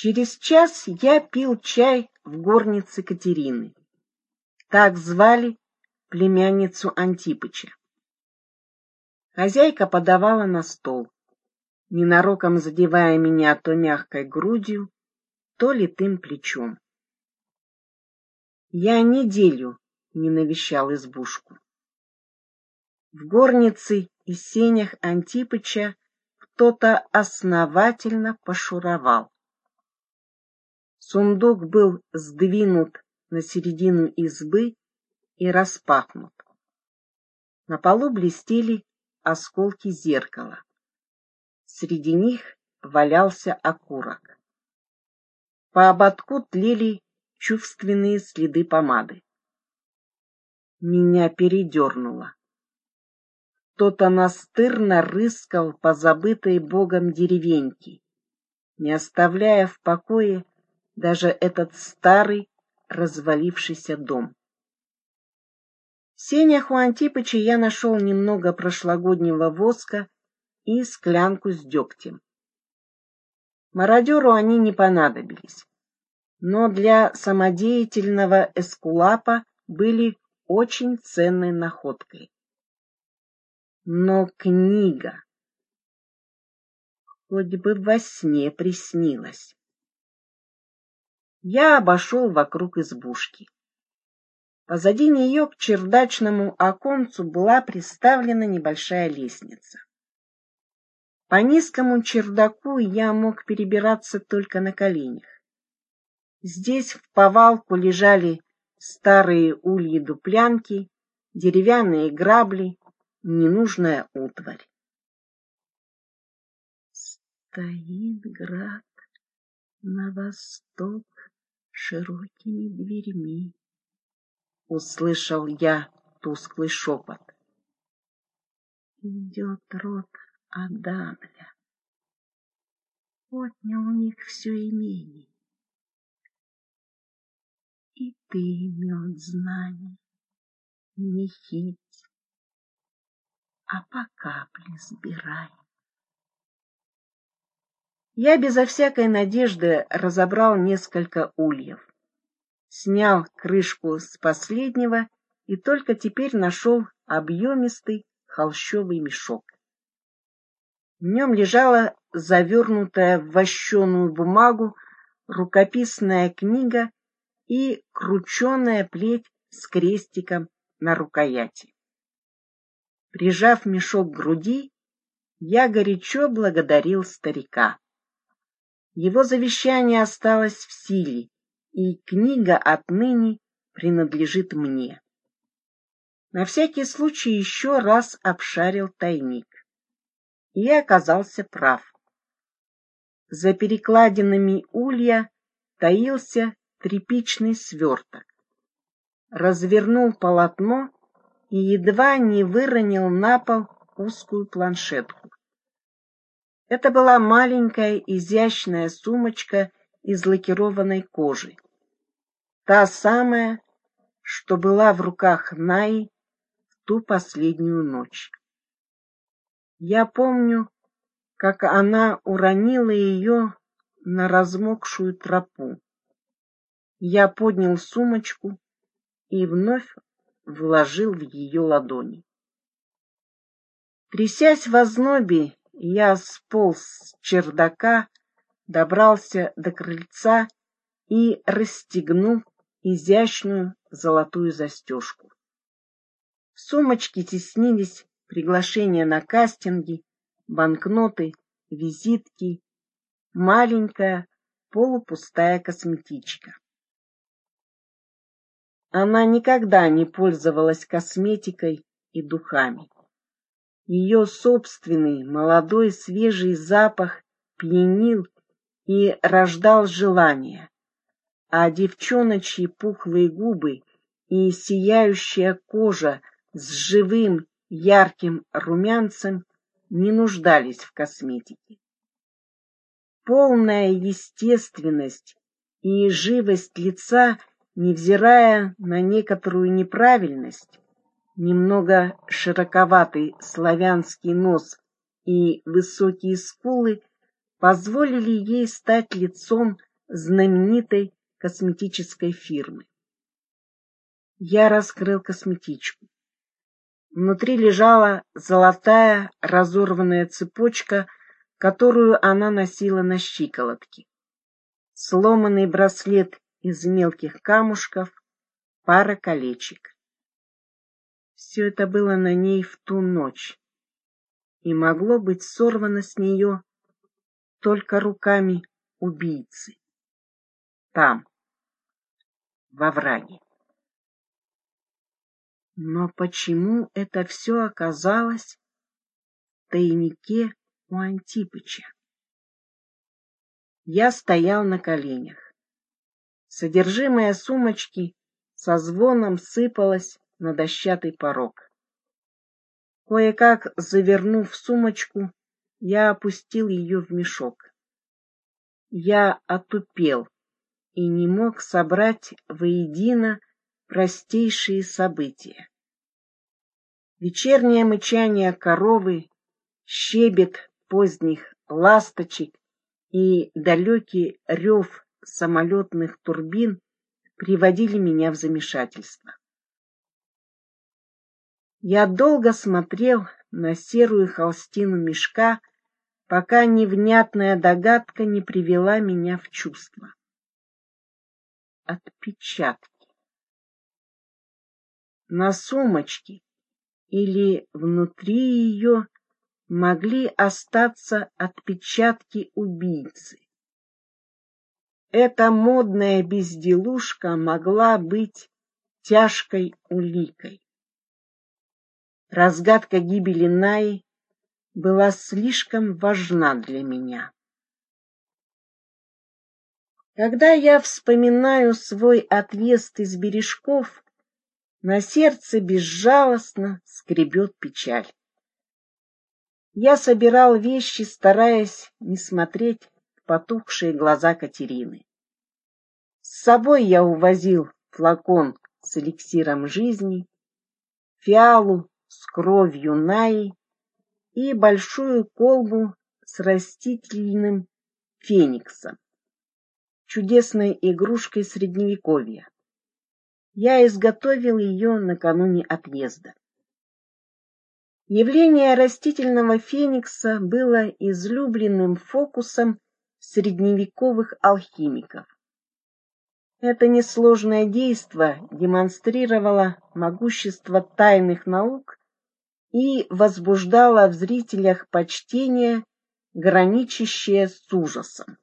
Через час я пил чай в горнице Катерины. Так звали племянницу Антипыча. Хозяйка подавала на стол, ненароком задевая меня то мягкой грудью, то литым плечом. Я неделю не навещал избушку. В горнице и сенях Антипыча кто-то основательно пошуровал. Сундук был сдвинут на середину избы и распахнут. На полу блестели осколки зеркала. Среди них валялся окурок. По ободку тлели чувственные следы помады. Меня передернуло. Кто-то настырно рыскал по забытой богом деревеньке, не оставляя в покое даже этот старый развалившийся дом. В сенях у Антипыча я нашел немного прошлогоднего воска и склянку с дегтем. Мародеру они не понадобились, но для самодеятельного эскулапа были очень ценной находкой. Но книга хоть бы во сне приснилась. Я обошел вокруг избушки. Позади нее к чердачному оконцу была приставлена небольшая лестница. По низкому чердаку я мог перебираться только на коленях. Здесь в повалку лежали старые ульи дуплянки, деревянные грабли, ненужная утварь. Стоит град на восток широкими дверьми, услышал я тусклый шепот. Идет род Адамля. Отнял у них все имение. И ты мед знаний не хить, а по капле сбирай. Я безо всякой надежды разобрал несколько ульев снял крышку с последнего и только теперь нашел объемистый холщовый мешок. В нем лежала завернутая в вощеную бумагу рукописная книга и крученая плеть с крестиком на рукояти. Прижав мешок к груди, я горячо благодарил старика. Его завещание осталось в силе, и книга отныне принадлежит мне. На всякий случай еще раз обшарил тайник. И оказался прав. За перекладинами улья таился тряпичный сверток. Развернул полотно и едва не выронил на пол узкую планшетку. Это была маленькая изящная сумочка из лакированной кожи. Та самая, что была в руках Наи в ту последнюю ночь. Я помню, как она уронила ее на размокшую тропу. Я поднял сумочку и вновь вложил в ее ладони. Трясясь в ознобе, я сполз с чердака, добрался до крыльца и расстегнул изящную золотую застежку. В сумочке теснились приглашения на кастинги, банкноты, визитки, маленькая полупустая косметичка. Она никогда не пользовалась косметикой и духами. Ее собственный молодой свежий запах пьянил и рождал желание а девчоночьи пухлые губы и сияющая кожа с живым ярким румянцем не нуждались в косметике. Полная естественность и живость лица, невзирая на некоторую неправильность, немного широковатый славянский нос и высокие скулы позволили ей стать лицом знаменитой косметической фирмы. Я раскрыл косметичку. Внутри лежала золотая разорванная цепочка, которую она носила на щиколотке. Сломанный браслет из мелких камушков, пара колечек. Все это было на ней в ту ночь и могло быть сорвано с нее только руками убийцы. Там, во враге. Но почему это все оказалось в тайнике у Антипыча? Я стоял на коленях. Содержимое сумочки со звоном сыпалось на дощатый порог. Кое-как завернув сумочку, я опустил ее в мешок. Я отупел и не мог собрать воедино простейшие события. Вечернее мычание коровы, щебет поздних ласточек и далекий рев самолетных турбин приводили меня в замешательство. Я долго смотрел на серую холстину мешка, пока невнятная догадка не привела меня в чувство. Отпечатки на сумочке или внутри ее могли остаться отпечатки убийцы. Эта модная безделушка могла быть тяжкой уликой. Разгадка гибели Наи была слишком важна для меня. Когда я вспоминаю свой отъезд из бережков, на сердце безжалостно скребет печаль. Я собирал вещи, стараясь не смотреть в потухшие глаза Катерины. С собой я увозил флакон с эликсиром жизни, фиалу с кровью Наи и большую колбу с растительным фениксом, чудесной игрушкой средневековья. Я изготовил ее накануне отъезда. Явление растительного феникса было излюбленным фокусом средневековых алхимиков. Это несложное действо демонстрировало могущество тайных наук и возбуждало в зрителях почтение, граничащее с ужасом.